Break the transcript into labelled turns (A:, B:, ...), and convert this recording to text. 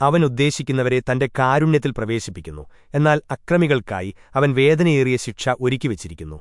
A: അവൻ ഉദ്ദേശിക്കുന്നവരെ തന്റെ കാരുണ്യത്തിൽ പ്രവേശിപ്പിക്കുന്നു. എന്നാൽ അക്രമികൾക്കായി അവൻ വേദനയേറിയ ശിക്ഷ ഒരുക്കിവച്ചിരിക്കുന്നു.